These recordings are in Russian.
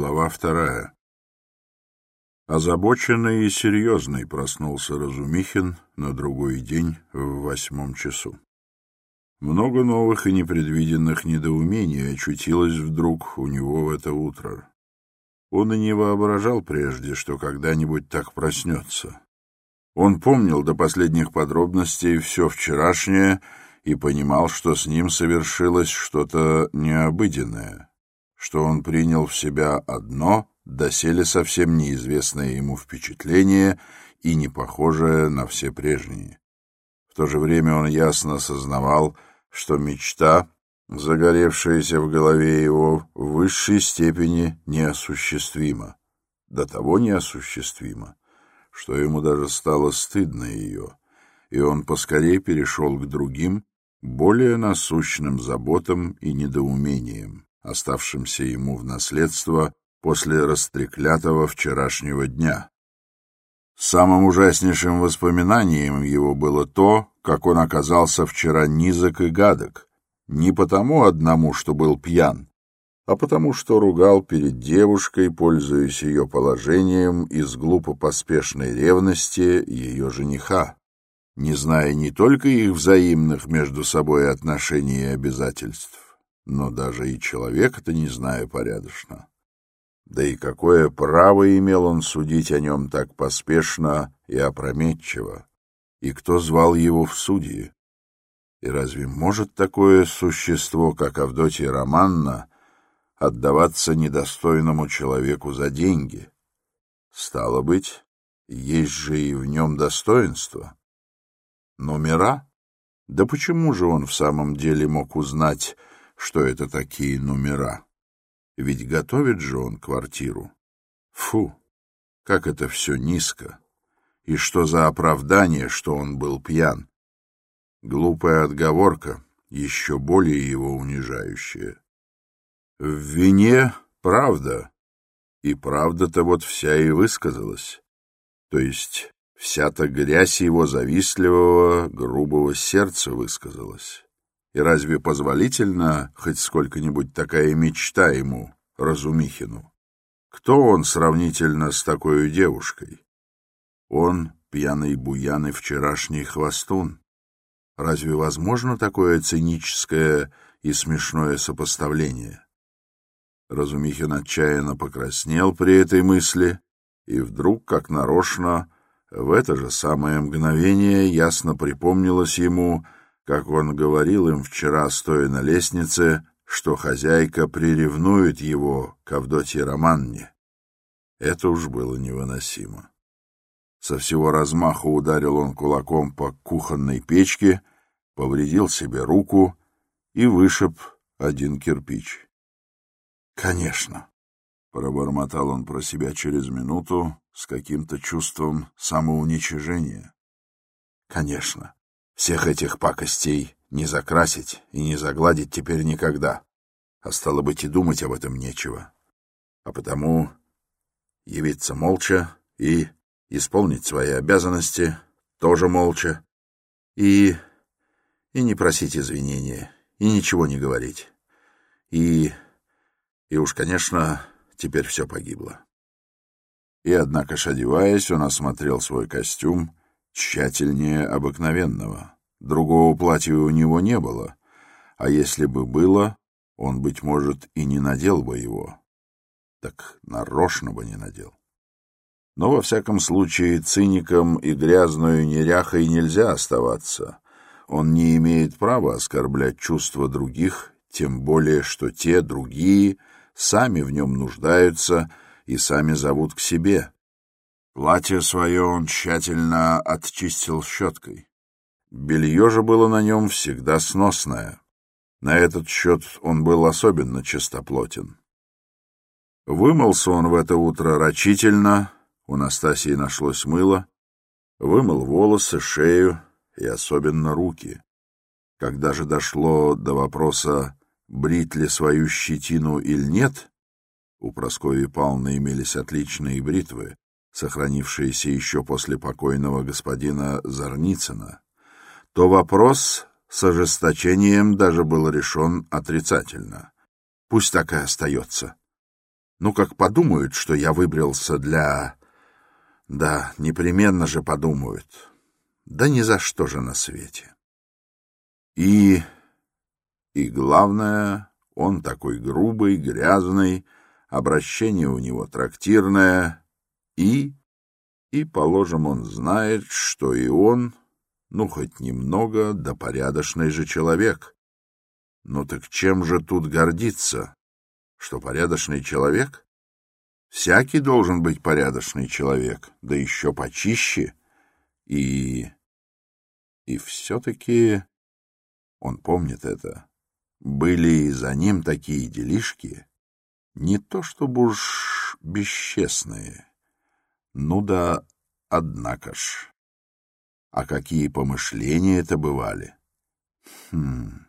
Глава вторая. Озабоченный и серьезный проснулся Разумихин на другой день в восьмом часу. Много новых и непредвиденных недоумений очутилось вдруг у него в это утро. Он и не воображал прежде, что когда-нибудь так проснется. Он помнил до последних подробностей все вчерашнее и понимал, что с ним совершилось что-то необыденное, что он принял в себя одно, доселе совсем неизвестное ему впечатление и не похожее на все прежние. В то же время он ясно осознавал, что мечта, загоревшаяся в голове его, в высшей степени неосуществима, до того неосуществима, что ему даже стало стыдно ее, и он поскорее перешел к другим, более насущным заботам и недоумениям, оставшимся ему в наследство после растреклятого вчерашнего дня. Самым ужаснейшим воспоминанием его было то, как он оказался вчера низок и гадок, не потому одному, что был пьян, а потому что ругал перед девушкой, пользуясь ее положением из глупо-поспешной ревности ее жениха не зная не только их взаимных между собой отношений и обязательств, но даже и человека-то не зная порядочно. Да и какое право имел он судить о нем так поспешно и опрометчиво? И кто звал его в судьи? И разве может такое существо, как Авдотья Романна, отдаваться недостойному человеку за деньги? Стало быть, есть же и в нем достоинство. Номера? Да почему же он в самом деле мог узнать, что это такие номера? Ведь готовит же он квартиру. Фу, как это все низко. И что за оправдание, что он был пьян? Глупая отговорка, еще более его унижающая. В вине правда, и правда-то вот вся и высказалась. То есть Вся-то грязь его завистливого, грубого сердца высказалась. И разве позволительно хоть сколько-нибудь такая мечта ему, Разумихину? Кто он сравнительно с такой девушкой? Он пьяный буян и вчерашний хвостун. Разве возможно такое циническое и смешное сопоставление? Разумихин отчаянно покраснел при этой мысли и вдруг, как нарочно, в это же самое мгновение ясно припомнилось ему, как он говорил им вчера, стоя на лестнице, что хозяйка приревнует его к Авдотье Романне. Это уж было невыносимо. Со всего размаху ударил он кулаком по кухонной печке, повредил себе руку и вышиб один кирпич. «Конечно», — пробормотал он про себя через минуту, с каким-то чувством самоуничижения. Конечно, всех этих пакостей не закрасить и не загладить теперь никогда, а стало быть и думать об этом нечего. А потому явиться молча и исполнить свои обязанности тоже молча и... и не просить извинения, и ничего не говорить. И... и уж, конечно, теперь все погибло. И, однако ж, одеваясь, он осмотрел свой костюм тщательнее обыкновенного. Другого платья у него не было, а если бы было, он, быть может, и не надел бы его. Так нарочно бы не надел. Но, во всяком случае, циником и грязную неряхой нельзя оставаться. Он не имеет права оскорблять чувства других, тем более, что те, другие, сами в нем нуждаются — и сами зовут к себе. Платье свое он тщательно отчистил щеткой. Белье же было на нем всегда сносное. На этот счет он был особенно чистоплотен. Вымылся он в это утро рачительно, у Настасии нашлось мыло, вымыл волосы, шею и особенно руки. Когда же дошло до вопроса, брить ли свою щетину или нет, у Прасковьи Павловны имелись отличные бритвы, сохранившиеся еще после покойного господина Зарницына, то вопрос с ожесточением даже был решен отрицательно. Пусть так и остается. Ну, как подумают, что я выбрался для... Да, непременно же подумают. Да ни за что же на свете. И... И главное, он такой грубый, грязный, обращение у него трактирное, и... И, положим, он знает, что и он, ну, хоть немного, да порядочный же человек. Ну так чем же тут гордиться? Что порядочный человек? Всякий должен быть порядочный человек, да еще почище. И... И все-таки... Он помнит это. Были и за ним такие делишки, не то чтобы уж бесчестные. Ну да, однако ж. А какие помышления это бывали? Хм...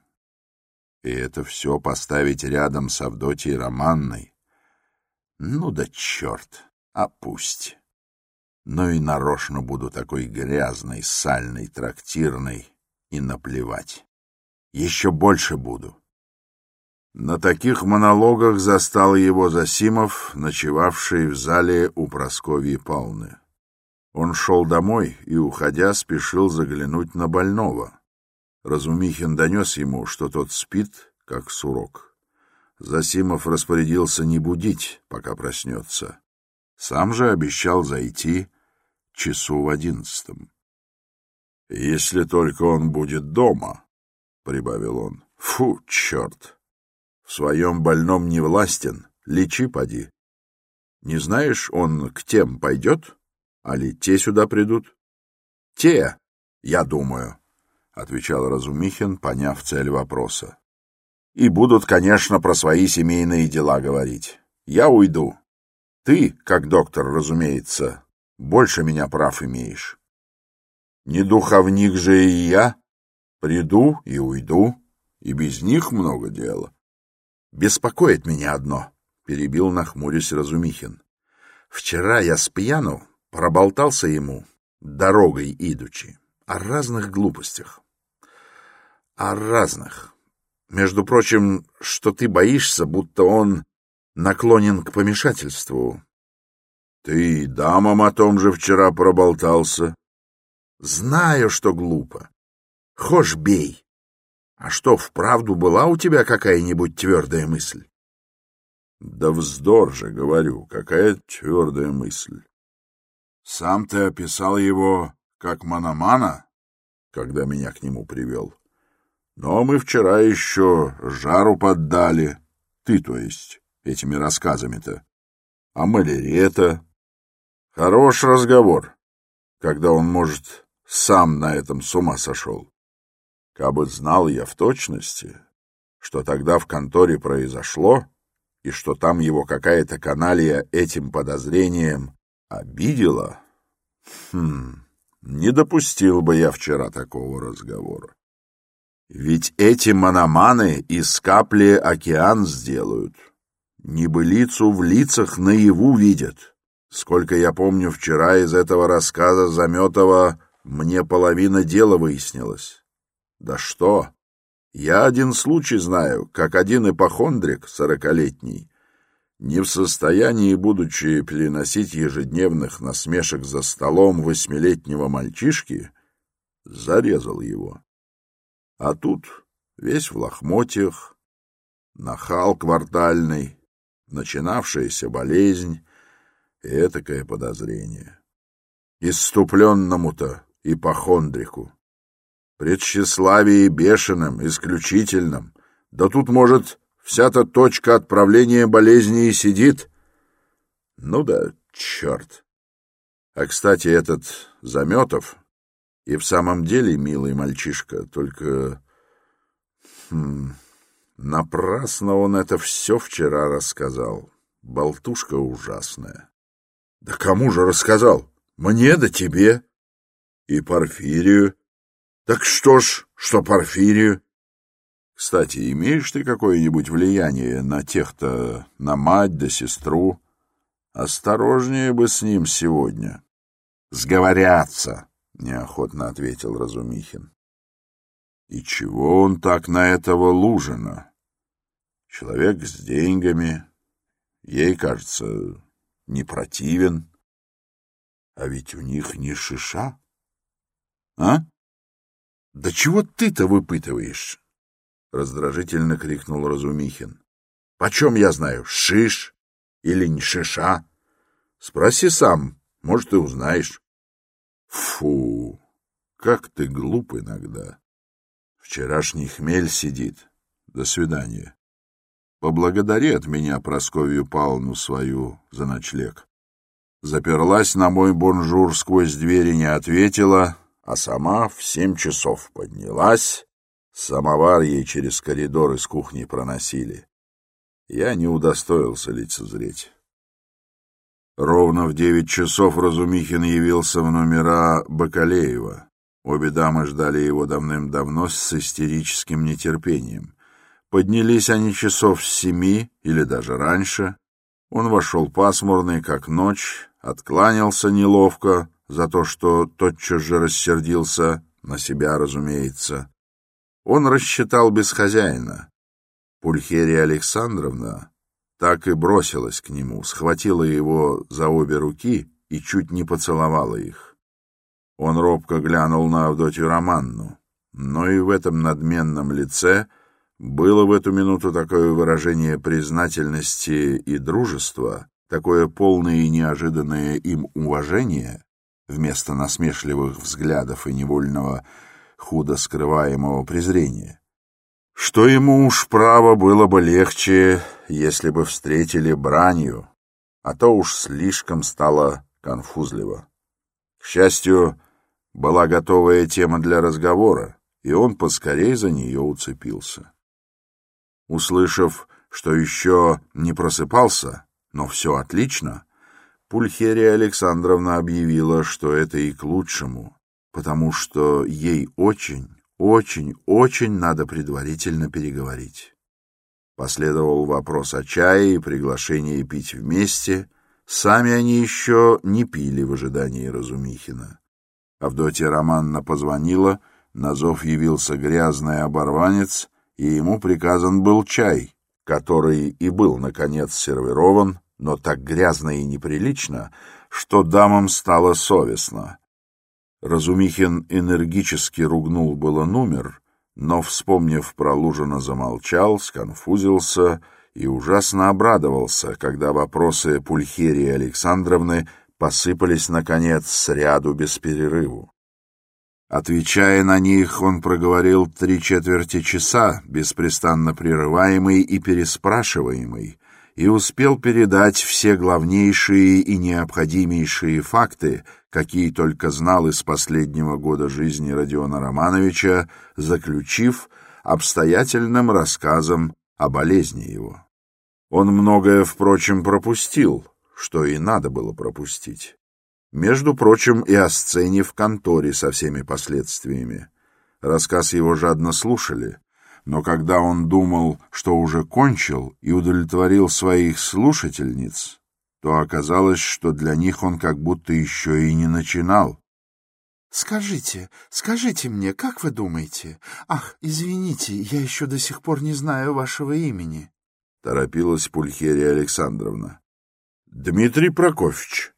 И это все поставить рядом с Авдотьей Романной. Ну да черт, а пусть. Ну и нарочно буду такой грязной, сальной, трактирной и наплевать. Еще больше буду. На таких монологах застал его Засимов, ночевавший в зале у Прасковьи Павловны. Он шел домой и, уходя, спешил заглянуть на больного. Разумихин донес ему, что тот спит, как сурок. Засимов распорядился не будить, пока проснется. Сам же обещал зайти часу в одиннадцатом. — Если только он будет дома, — прибавил он. — Фу, черт! В своем больном не властен, лечи поди. Не знаешь, он к тем пойдет? Али те сюда придут? — Те, я думаю, — отвечал Разумихин, поняв цель вопроса. — И будут, конечно, про свои семейные дела говорить. Я уйду. Ты, как доктор, разумеется, больше меня прав имеешь. Не духовник же и я. Приду и уйду, и без них много дела. Беспокоит меня одно, — перебил нахмурясь Разумихин. Вчера я с пьяну проболтался ему, дорогой идучи, о разных глупостях о разных. Между прочим, что ты боишься, будто он наклонен к помешательству. Ты дамам о том же вчера проболтался. Знаю, что глупо. Хошь бей. А что, вправду была у тебя какая-нибудь твердая мысль? Да вздор же, говорю, какая твердая мысль. Сам ты описал его как Мономана, когда меня к нему привел. Но мы вчера еще жару поддали. Ты, то есть, этими рассказами-то. А малярета? Хорош разговор, когда он, может, сам на этом с ума сошел. Кабы знал я в точности, что тогда в конторе произошло, и что там его какая-то каналья этим подозрением обидела, хм, не допустил бы я вчера такого разговора. Ведь эти мономаны из капли океан сделают. Небылицу в лицах наяву видят. Сколько я помню, вчера из этого рассказа Заметова мне половина дела выяснилась. Да что? Я один случай знаю, как один ипохондрик, сорокалетний, не в состоянии, будучи переносить ежедневных насмешек за столом восьмилетнего мальчишки, зарезал его. А тут весь в лохмотьях, нахал квартальный, начинавшаяся болезнь и этакое подозрение. Иступленному-то ипохондрику, предчеславии бешеным, исключительным, да тут, может, вся-то точка отправления болезни и сидит. Ну да, черт. А, кстати, этот Заметов и в самом деле, милый мальчишка, только... Хм, напрасно он это все вчера рассказал. Болтушка ужасная. Да кому же рассказал? Мне да тебе. И Порфирию. Так что ж, что Порфирию? Кстати, имеешь ты какое-нибудь влияние на тех-то, на мать да сестру? Осторожнее бы с ним сегодня. Сговорятся неохотно ответил Разумихин. И чего он так на этого Лужина? Человек с деньгами, ей, кажется, не противен. А ведь у них не шиша. А? Да чего ты-то выпытываешь? Раздражительно крикнул Разумихин. Почем я знаю, шиш или не шиша? Спроси сам, может, и узнаешь. Фу, как ты глуп иногда. Вчерашний хмель сидит. До свидания. Поблагодари от меня Прасковью Павловну свою за ночлег. Заперлась на мой бонжур сквозь двери, не ответила, а сама в семь часов поднялась. Самовар ей через коридор из кухни проносили. Я не удостоился лицезреть. Ровно в девять часов Разумихин явился в номера Бакалеева. Обе дамы ждали его давным-давно с истерическим нетерпением. Поднялись они часов с семи или даже раньше. Он вошел пасмурный, как ночь, откланялся неловко за то, что тотчас же рассердился, на себя, разумеется. Он рассчитал без хозяина. Пульхерия Александровна так и бросилась к нему, схватила его за обе руки и чуть не поцеловала их. Он робко глянул на Авдотью Романну, но и в этом надменном лице было в эту минуту такое выражение признательности и дружества, такое полное и неожиданное им уважение, вместо насмешливых взглядов и невольного худо скрываемого презрения, что ему уж право было бы легче, если бы встретили бранью, а то уж слишком стало конфузливо. К счастью, была готовая тема для разговора, и он поскорей за нее уцепился. Услышав, что еще не просыпался, но все отлично, Пульхерия Александровна объявила, что это и к лучшему, потому что ей очень, очень, очень надо предварительно переговорить. Последовал вопрос о чае и приглашение пить вместе. Сами они еще не пили в ожидании Разумихина. Авдотья Романна позвонила, на зов явился грязный оборванец, и ему приказан был чай, который и был, наконец, сервирован, но так грязно и неприлично, что дамам стало совестно. Разумихин энергически ругнул было номер, но, вспомнив про Лужина, замолчал, сконфузился и ужасно обрадовался, когда вопросы Пульхерии Александровны посыпались, наконец, с ряду без перерыву. Отвечая на них, он проговорил три четверти часа, беспрестанно прерываемый и переспрашиваемый, и успел передать все главнейшие и необходимейшие факты, какие только знал из последнего года жизни Родиона Романовича, заключив обстоятельным рассказом о болезни его. Он многое, впрочем, пропустил, что и надо было пропустить. Между прочим, и о сцене в конторе со всеми последствиями. Рассказ его жадно слушали, но когда он думал, что уже кончил и удовлетворил своих слушательниц, то оказалось, что для них он как будто еще и не начинал. «Скажите, скажите мне, как вы думаете? Ах, извините, я еще до сих пор не знаю вашего имени», — торопилась Пульхерия Александровна. «Дмитрий Прокофьевич».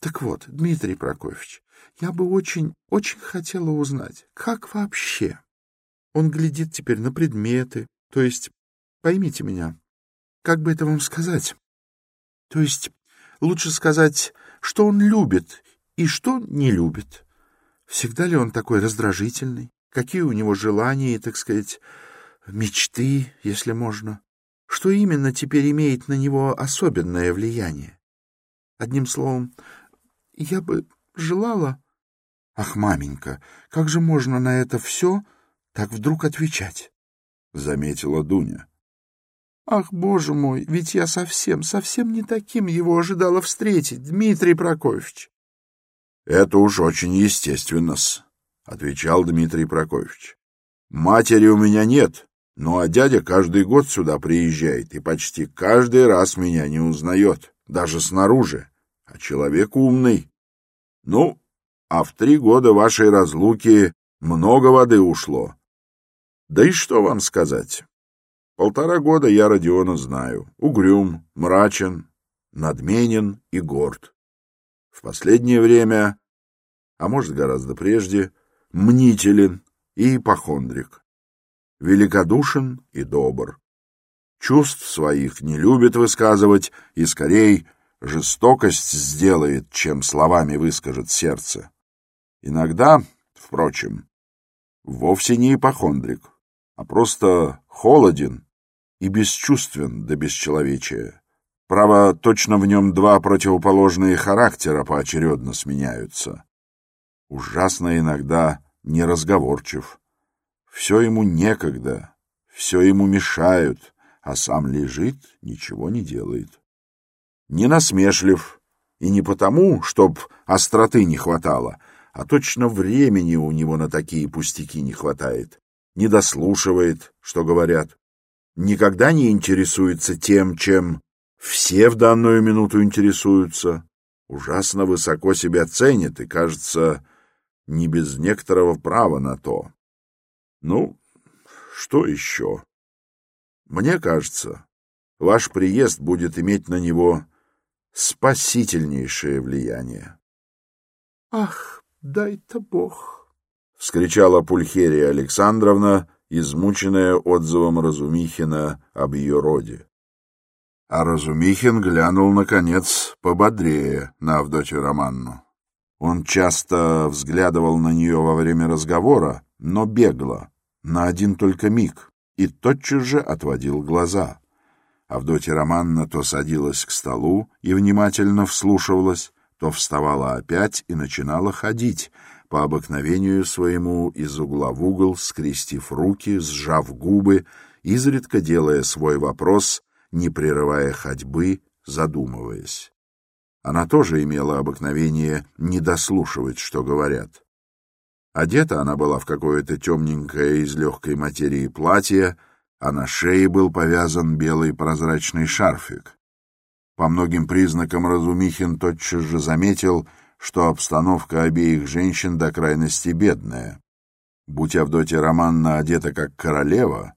«Так вот, Дмитрий Прокофьевич, я бы очень, очень хотела узнать, как вообще он глядит теперь на предметы, то есть, поймите меня, как бы это вам сказать? То есть, лучше сказать, что он любит и что не любит. Всегда ли он такой раздражительный? Какие у него желания так сказать, мечты, если можно? Что именно теперь имеет на него особенное влияние? Одним словом, я бы желала... Ах, маменька, как же можно на это все так вдруг отвечать? — заметила Дуня. Ах, боже мой, ведь я совсем, совсем не таким его ожидала встретить, Дмитрий Прокофьевич. — Это уж очень естественно-с, — отвечал Дмитрий Прокофьевич. — Матери у меня нет, ну а дядя каждый год сюда приезжает и почти каждый раз меня не узнает, даже снаружи, а человек умный. Ну, а в три года вашей разлуки много воды ушло. Да и что вам сказать? Полтора года я Родиона знаю. Угрюм, мрачен, надменен и горд. В последнее время, а может гораздо прежде, мнителен и ипохондрик. Великодушен и добр. Чувств своих не любит высказывать и скорее жестокость сделает, чем словами выскажет сердце. Иногда, впрочем, вовсе не ипохондрик, а просто холоден и бесчувствен до бесчеловечия. Право, точно в нем два противоположные характера поочередно сменяются. Ужасно иногда неразговорчив. Все ему некогда, все ему мешают, а сам лежит, ничего не делает. Не насмешлив, и не потому, чтоб остроты не хватало, а точно времени у него на такие пустяки не хватает. Не дослушивает, что говорят. Никогда не интересуется тем, чем все в данную минуту интересуются. Ужасно высоко себя ценит и, кажется, не без некоторого права на то. Ну, что еще? Мне кажется, ваш приезд будет иметь на него спасительнейшее влияние. — Ах, дай-то Бог! — вскричала Пульхерия Александровна, измученная отзывом Разумихина об ее роде. А Разумихин глянул, наконец, пободрее на Авдотью Романну. Он часто взглядывал на нее во время разговора, но бегло, на один только миг, и тотчас же отводил глаза. Авдотья Романна то садилась к столу и внимательно вслушивалась, то вставала опять и начинала ходить, по обыкновению своему из угла в угол, скрестив руки, сжав губы, изредка делая свой вопрос, не прерывая ходьбы, задумываясь. Она тоже имела обыкновение не дослушивать, что говорят. Одета она была в какое-то темненькое из легкой материи платье, а на шее был повязан белый прозрачный шарфик. По многим признакам Разумихин тотчас же заметил, что обстановка обеих женщин до крайности бедная. Будь Авдотья Романна одета как королева,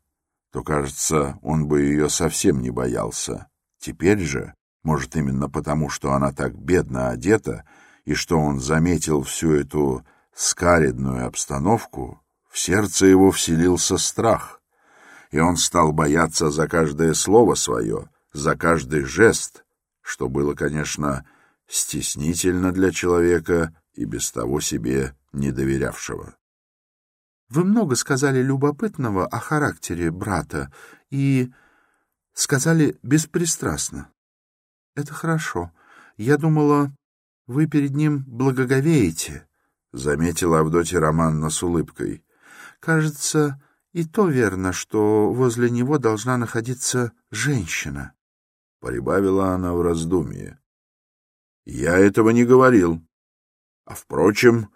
то, кажется, он бы ее совсем не боялся. Теперь же, может, именно потому, что она так бедно одета, и что он заметил всю эту скаридную обстановку, в сердце его вселился страх, и он стал бояться за каждое слово свое, за каждый жест, что было, конечно, стеснительно для человека и без того себе не доверявшего. Вы много сказали любопытного о характере брата и сказали беспристрастно. Это хорошо. Я думала, вы перед ним благоговеете. — заметила Авдотья Романна с улыбкой. — Кажется, и то верно, что возле него должна находиться женщина. Прибавила она в раздумье. — Я этого не говорил. А, впрочем,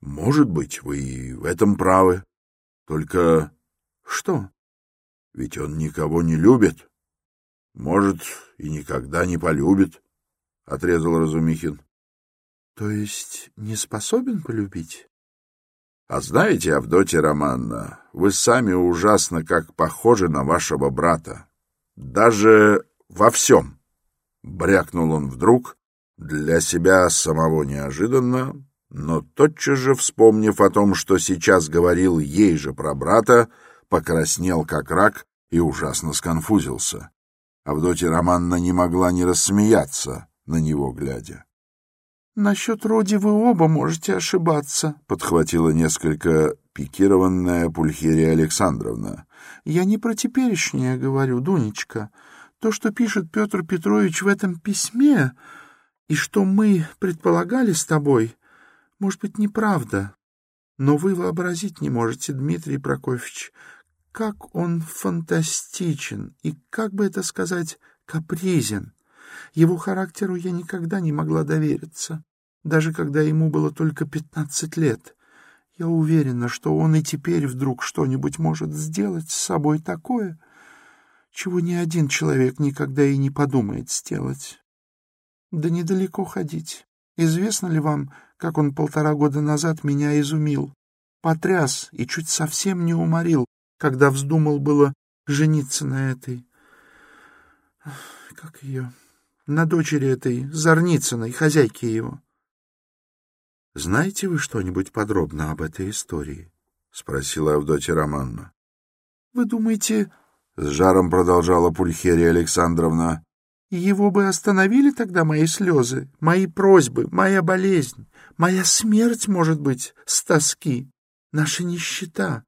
может быть, вы и в этом правы. Только... — Что? — Ведь он никого не любит. Может, и никогда не полюбит, — отрезал Разумихин. То есть не способен полюбить? А знаете, Авдотья Романна, вы сами ужасно как похожи на вашего брата. Даже во всем. Брякнул он вдруг, для себя самого неожиданно, но тотчас же, вспомнив о том, что сейчас говорил ей же про брата, покраснел как рак и ужасно сконфузился. Авдотья Романна не могла не рассмеяться, на него глядя. Насчет Роди вы оба можете ошибаться, — подхватила несколько пикированная Пульхерия Александровна. Я не про теперешнее говорю, Дунечка. То, что пишет Петр Петрович в этом письме, и что мы предполагали с тобой, может быть, неправда. Но вы вообразить не можете, Дмитрий Прокофьевич, как он фантастичен и, как бы это сказать, капризен. Его характеру я никогда не могла довериться, даже когда ему было только пятнадцать лет. Я уверена, что он и теперь вдруг что-нибудь может сделать с собой такое, чего ни один человек никогда и не подумает сделать. Да недалеко ходить. Известно ли вам, как он полтора года назад меня изумил, потряс и чуть совсем не уморил, когда вздумал было жениться на этой... Как ее? На дочери этой Зарницыной, хозяйки его. Знаете вы что-нибудь подробно об этой истории? — спросила Авдотья Романна. — Вы думаете... — с жаром продолжала Пульхерия Александровна. — Его бы остановили тогда мои слезы, мои просьбы, моя болезнь, моя смерть, может быть, с тоски, наша нищета.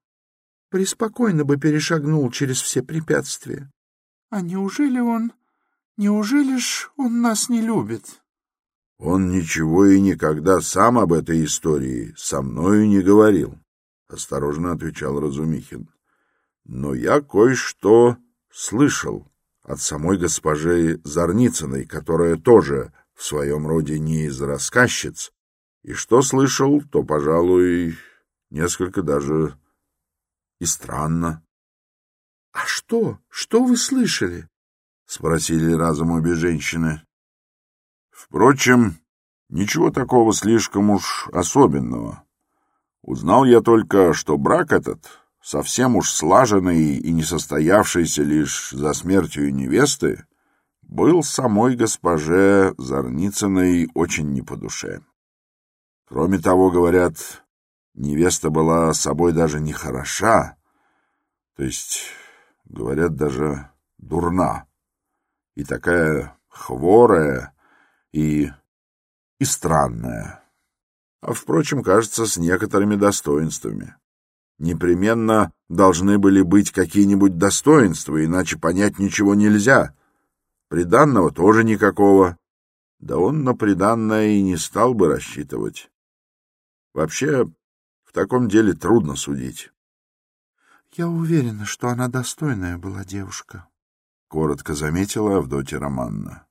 Преспокойно бы перешагнул через все препятствия. А неужели он... Неужели ж он нас не любит? — Он ничего и никогда сам об этой истории со мною не говорил, — осторожно отвечал Разумихин. — Но я кое-что слышал от самой госпожи Зарницыной, которая тоже в своем роде не из рассказчиц, и что слышал, то, пожалуй, несколько даже и странно. — А что? Что вы слышали? — спросили разом обе женщины. Впрочем, ничего такого слишком уж особенного. Узнал я только, что брак этот, совсем уж слаженный и не состоявшийся лишь за смертью невесты, был самой госпоже Зарницыной очень не по душе. Кроме того, говорят, невеста была собой даже не хороша, то есть, говорят, даже дурна, и такая хворая, и... и странная. А, впрочем, кажется, с некоторыми достоинствами. Непременно должны были быть какие-нибудь достоинства, иначе понять ничего нельзя. Приданного тоже никакого. Да он на приданное и не стал бы рассчитывать. Вообще, в таком деле трудно судить. — Я уверена, что она достойная была девушка, — коротко заметила Авдотья Романна.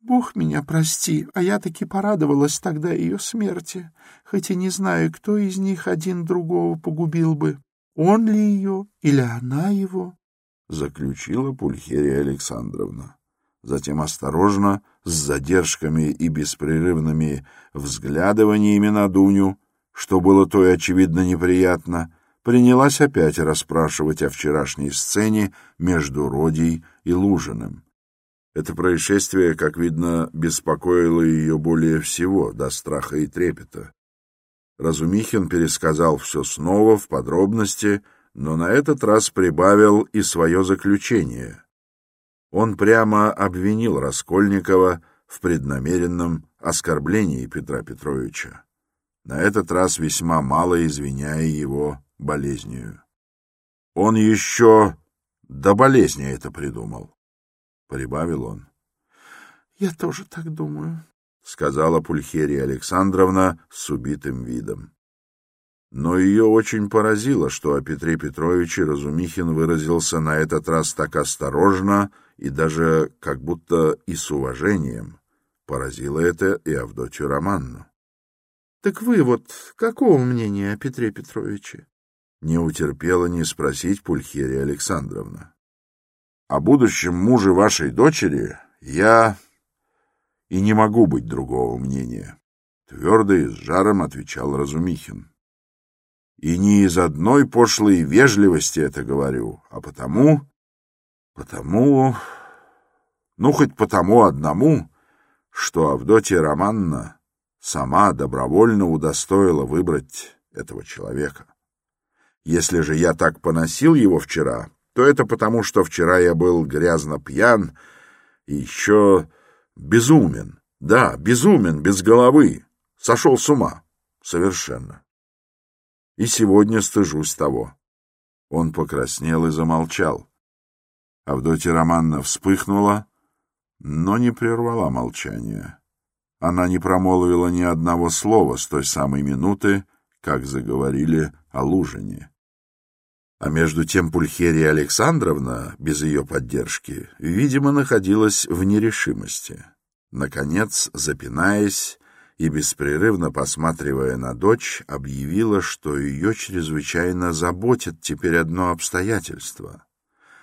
Бог меня прости, а я таки порадовалась тогда ее смерти, хоть и не знаю, кто из них один другого погубил бы, он ли ее или она его, — заключила Пульхерия Александровна. Затем осторожно, с задержками и беспрерывными взглядываниями на Дуню, что было то и очевидно неприятно, принялась опять расспрашивать о вчерашней сцене между Родей и Лужиным. Это происшествие, как видно, беспокоило ее более всего, до страха и трепета. Разумихин пересказал все снова, в подробности, но на этот раз прибавил и свое заключение. Он прямо обвинил Раскольникова в преднамеренном оскорблении Петра Петровича, на этот раз весьма мало извиняя его болезнью. Он еще до болезни это придумал. — прибавил он. — Я тоже так думаю, — сказала Пульхерия Александровна с убитым видом. Но ее очень поразило, что о Петре Петровиче Разумихин выразился на этот раз так осторожно и даже как будто и с уважением. Поразило это и Авдотью Романну. — Так вы вот какого мнения о Петре Петровиче? Не утерпела не спросить Пульхерия Александровна. О будущем муже вашей дочери я и не могу быть другого мнения, — твердо и с жаром отвечал Разумихин. И не из одной пошлой вежливости это говорю, а потому... потому... ну, хоть потому одному, что Авдотья Романна сама добровольно удостоила выбрать этого человека. Если же я так поносил его вчера, то это потому, что вчера я был грязно пьян и еще безумен. Да, безумен, без головы. Сошел с ума. Совершенно. И сегодня стыжусь того. Он покраснел и замолчал. Авдотья Романна вспыхнула, но не прервала молчание. Она не промолвила ни одного слова с той самой минуты, как заговорили о Лужине. А между тем Пульхерия Александровна, без ее поддержки, видимо, находилась в нерешимости. Наконец, запинаясь и беспрерывно посматривая на дочь, объявила, что ее чрезвычайно заботит теперь одно обстоятельство.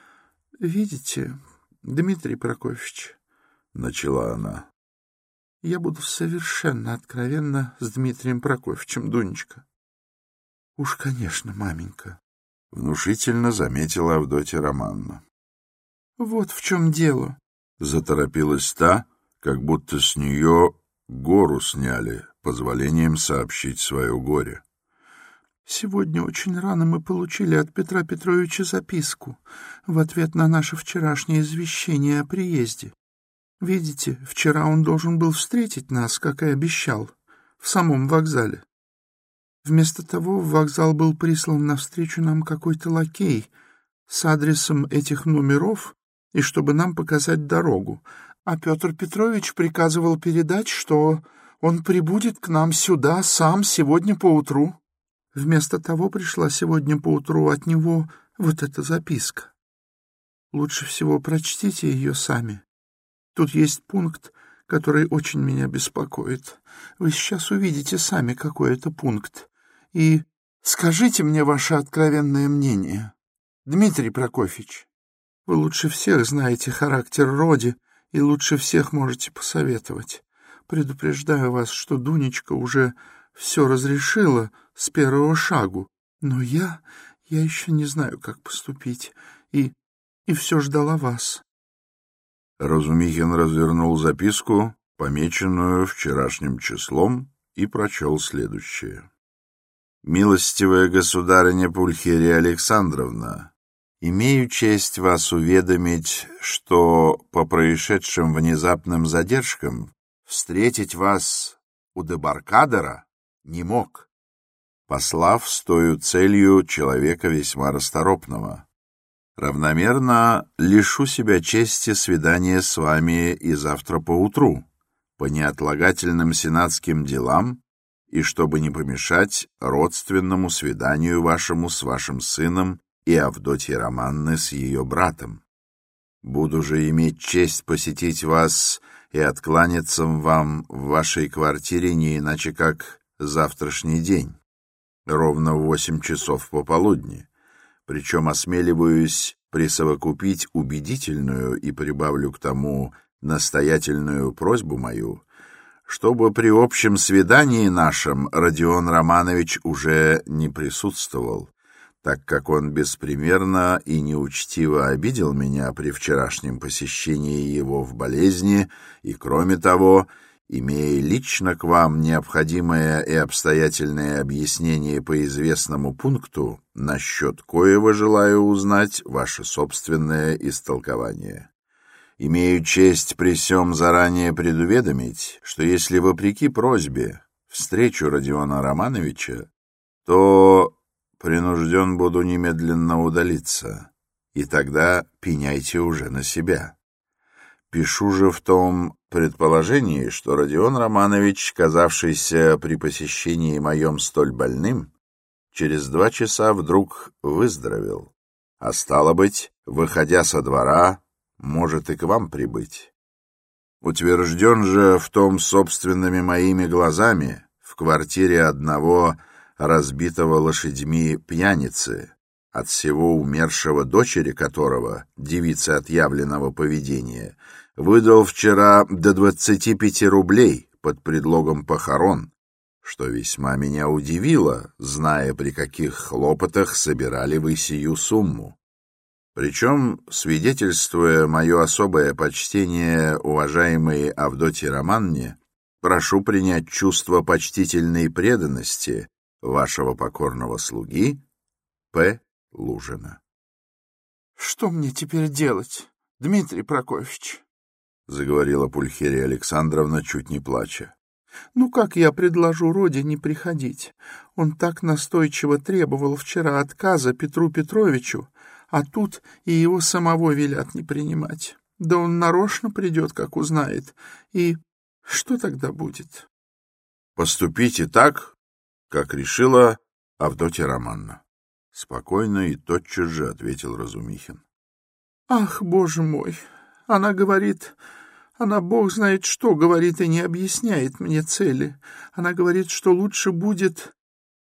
— Видите, Дмитрий Прокофьевич, — начала она, — я буду совершенно откровенна с Дмитрием Прокофьевичем, Дунечка. — Уж, конечно, маменька, внушительно заметила Авдотья Романна. — Вот в чем дело, — заторопилась та, как будто с нее гору сняли, позволением сообщить свое горе. Сегодня очень рано мы получили от Петра Петровича записку в ответ на наше вчерашнее извещение о приезде. Видите, вчера он должен был встретить нас, как и обещал, в самом вокзале. Вместо того в вокзал был прислан навстречу нам какой-то лакей с адресом этих номеров и чтобы нам показать дорогу, а Петр Петрович приказывал передать, что он прибудет к нам сюда сам сегодня поутру. Вместо того пришла сегодня поутру от него вот эта записка. Лучше всего прочтите ее сами. Тут есть пункт, который очень меня беспокоит. Вы сейчас увидите сами, какой это пункт. И скажите мне ваше откровенное мнение. Дмитрий Прокофьевич, вы лучше всех знаете характер Роди и лучше всех можете посоветовать. Предупреждаю вас, что Дунечка уже все разрешила с первого шагу, но я, я еще не знаю, как поступить, и, и все ждала вас. Разумихин развернул записку, помеченную вчерашним числом, и прочел следующее. «Милостивая государыня Пульхерия Александровна, имею честь вас уведомить, что по происшедшим внезапным задержкам встретить вас у дебаркадера не мог, послав с тою целью человека весьма расторопного. Равномерно лишу себя чести свидания с вами и завтра поутру, по неотлагательным сенатским делам, и чтобы не помешать родственному свиданию вашему с вашим сыном и Авдотьей Романны с ее братом. Буду же иметь честь посетить вас и откланяться вам в вашей квартире не иначе как завтрашний день, ровно в восемь часов пополудни. Причем осмеливаюсь присовокупить убедительную и прибавлю к тому настоятельную просьбу мою, чтобы при общем свидании нашем Родион Романович уже не присутствовал, так как он беспримерно и неучтиво обидел меня при вчерашнем посещении его в болезни, и, кроме того, имея лично к вам необходимое и обстоятельное объяснение по известному пункту, насчет коего желаю узнать ваше собственное истолкование. Имею честь при сём заранее предуведомить, что если вопреки просьбе встречу Родиона Романовича, то принужден буду немедленно удалиться, и тогда пеняйте уже на себя. Пишу же в том предположении, что Родион Романович, казавшийся при посещении моем столь больным, через два часа вдруг выздоровел, а стало быть, выходя со двора, может и к вам прибыть. Утвержден же в том собственными моими глазами в квартире одного разбитого лошадьми пьяницы, от всего умершего дочери которого, девицы отъявленного поведения, выдал вчера до двадцати пяти рублей под предлогом похорон, что весьма меня удивило, зная, при каких хлопотах собирали вы сию сумму. Причем, свидетельствуя мое особое почтение уважаемой Авдотье Романне, прошу принять чувство почтительной преданности вашего покорного слуги П. Лужина. — Что мне теперь делать, Дмитрий Прокофьевич? — заговорила Пульхерия Александровна, чуть не плача. — Ну как я предложу Роде не приходить? Он так настойчиво требовал вчера отказа Петру Петровичу, а тут и его самого велят не принимать. Да он нарочно придет, как узнает. И что тогда будет? — Поступите так, как решила Авдотья Романна. Спокойно и тотчас же ответил Разумихин. — Ах, боже мой! Она говорит... Она, бог знает что, говорит и не объясняет мне цели. Она говорит, что лучше будет...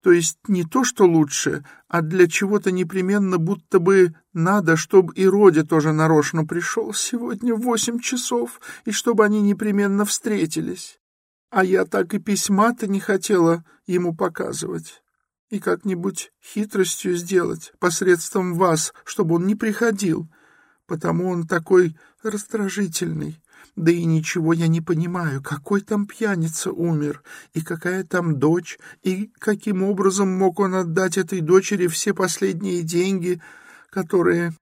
То есть не то, что лучше, а для чего-то непременно будто бы надо, чтобы и Роди тоже нарочно пришел сегодня в восемь часов, и чтобы они непременно встретились. А я так и письма-то не хотела ему показывать. и как-нибудь хитростью сделать посредством вас, чтобы он не приходил, потому он такой раздражительный. Да и ничего я не понимаю, какой там пьяница умер, и какая там дочь, и каким образом мог он отдать этой дочери все последние деньги, которые...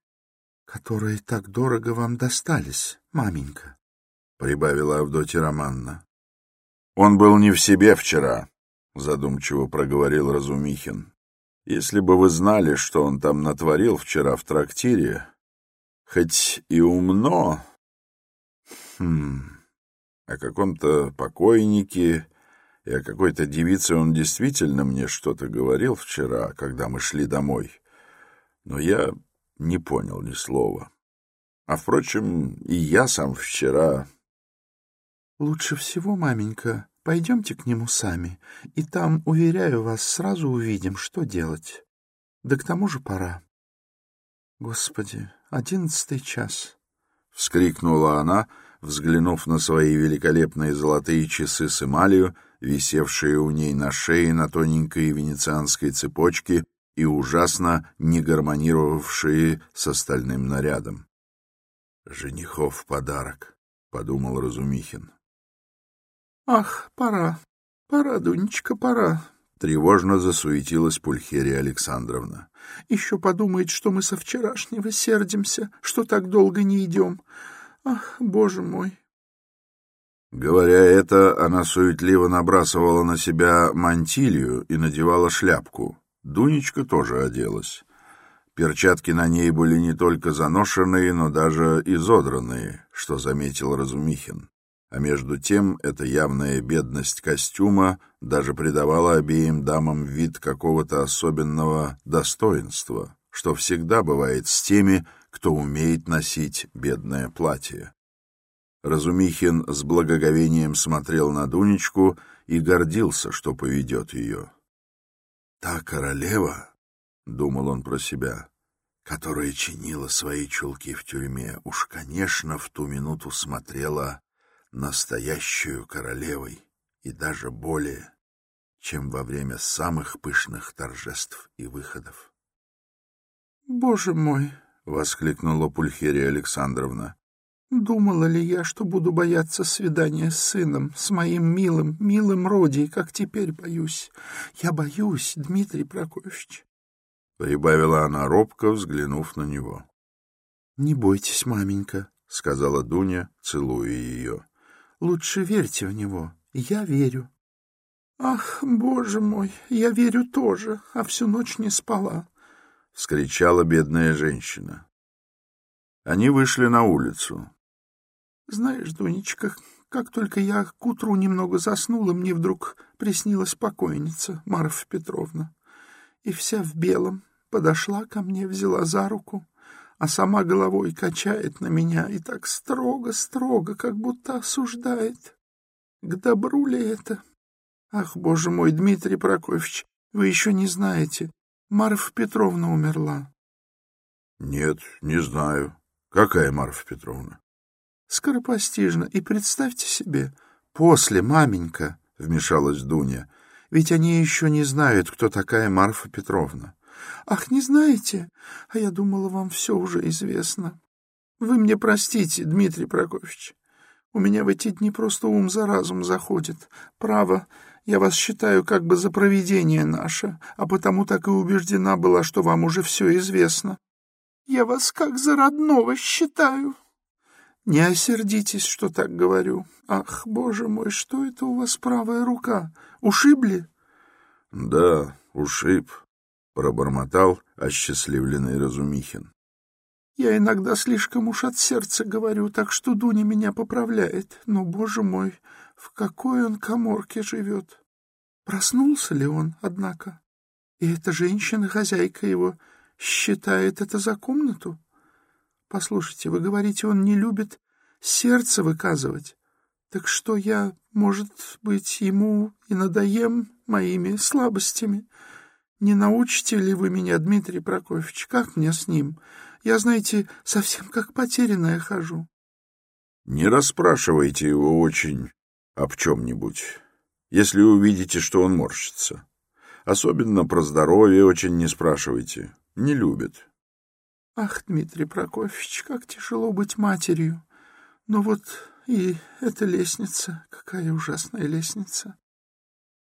которые так дорого вам достались, маменька, — прибавила Авдотья Романна. Он был не в себе вчера, — задумчиво проговорил Разумихин. Если бы вы знали, что он там натворил вчера в трактире, хоть и умно, Хм. О каком-то покойнике и о какой-то девице он действительно мне что-то говорил вчера, когда мы шли домой. Но я не понял ни слова. А, впрочем, и я сам вчера... Лучше всего, маменька, пойдемте к нему сами, и там, уверяю вас, сразу увидим, что делать. Да к тому же пора. Господи, одиннадцатый час. — вскрикнула она, — взглянув на свои великолепные золотые часы с эмалью, висевшие у ней на шее на тоненькой венецианской цепочке и ужасно не гармонировавшие с остальным нарядом. «Женихов подарок», — подумал Разумихин. «Ах, пора, пора, Дунечка, пора», — тревожно засуетилась Пульхерия Александровна. «Еще подумает, что мы со вчерашнего сердимся, что так долго не идем. Ах, боже мой! Говоря это, она суетливо набрасывала на себя мантилью и надевала шляпку. Дунечка тоже оделась. Перчатки на ней были не только заношенные, но даже изодранные, что заметил Разумихин. А между тем эта явная бедность костюма даже придавала обеим дамам вид какого-то особенного достоинства, что всегда бывает с теми, кто умеет носить бедное платье. Разумихин с благоговением смотрел на Дунечку и гордился, что поведет ее. «Та королева», — думал он про себя, — которая чинила свои чулки в тюрьме, уж, конечно, в ту минуту смотрела настоящую королевой и даже более, чем во время самых пышных торжеств и выходов. «Боже мой!» — воскликнула Пульхерия Александровна. «Думала ли я, что буду бояться свидания с сыном, с моим милым, милым Роди, как теперь боюсь? Я боюсь, Дмитрий Прокофьевич». Прибавила она робко, взглянув на него. «Не бойтесь, маменька», — сказала Дуня, целуя ее. «Лучше верьте в него. Я верю». «Ах, боже мой, я верю тоже, а всю ночь не спала. — вскричала бедная женщина. Они вышли на улицу. — Знаешь, Дунечка, как только я к утру немного заснула, мне вдруг приснилась покойница Марфа Петровна. И вся в белом подошла ко мне, взяла за руку, а сама головой качает на меня и так строго-строго, как будто осуждает. К добру ли это? Ах, боже мой, Дмитрий Прокофьевич, вы еще не знаете, Марфа Петровна умерла. — Нет, не знаю. Какая Марфа Петровна? — Скоропостижно. И представьте себе, после, маменька, — вмешалась Дуня, — ведь они еще не знают, кто такая Марфа Петровна. — Ах, не знаете? А я думала, вам все уже известно. Вы мне простите, Дмитрий Прокофьевич. У меня в эти дни просто ум за разум заходит. Право, я вас считаю как бы за провидение наше, а потому так и убеждена была, что вам уже все известно. Я вас как за родного считаю. Не осердитесь, что так говорю. Ах, боже мой, что это у вас правая рука? Ушибли? — Да, ушиб, — пробормотал осчастливленный Разумихин. Я иногда слишком уж от сердца говорю, так что Дуня меня поправляет. Но, боже мой, в какой он коморке живет? Проснулся ли он, однако? И эта женщина, хозяйка его, считает это за комнату? Послушайте, вы говорите, он не любит сердце выказывать. Так что я, может быть, ему и надоем моими слабостями? Не научите ли вы меня, Дмитрий Прокофьевич, как мне с ним? Я, знаете, совсем как потерянная хожу. Не расспрашивайте его очень об чем-нибудь, если увидите, что он морщится. Особенно про здоровье очень не спрашивайте. Не любит. Ах, Дмитрий Прокофьевич, как тяжело быть матерью. Но вот и эта лестница, какая ужасная лестница.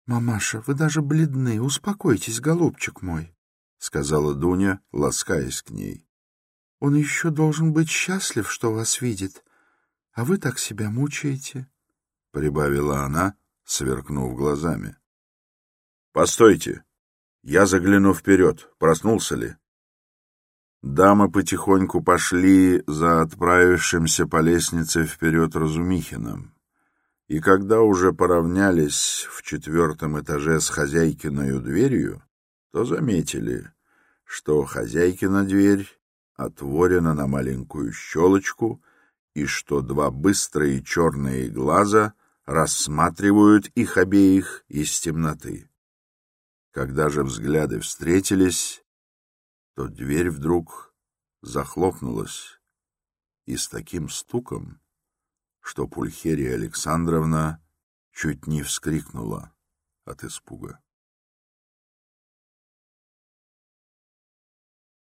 Мамаша, вы даже бледны. Успокойтесь, голубчик мой, — сказала Дуня, ласкаясь к ней. Он еще должен быть счастлив, что вас видит, а вы так себя мучаете, — прибавила она, сверкнув глазами. — Постойте, я загляну вперед, проснулся ли? Дамы потихоньку пошли за отправившимся по лестнице вперед Разумихиным. И когда уже поравнялись в четвертом этаже с хозяйкиною дверью, то заметили, что хозяйкина дверь отворена на маленькую щелочку и что два быстрые черные глаза рассматривают их обеих из темноты. Когда же взгляды встретились, то дверь вдруг захлопнулась и с таким стуком, что Пульхерия Александровна чуть не вскрикнула от испуга.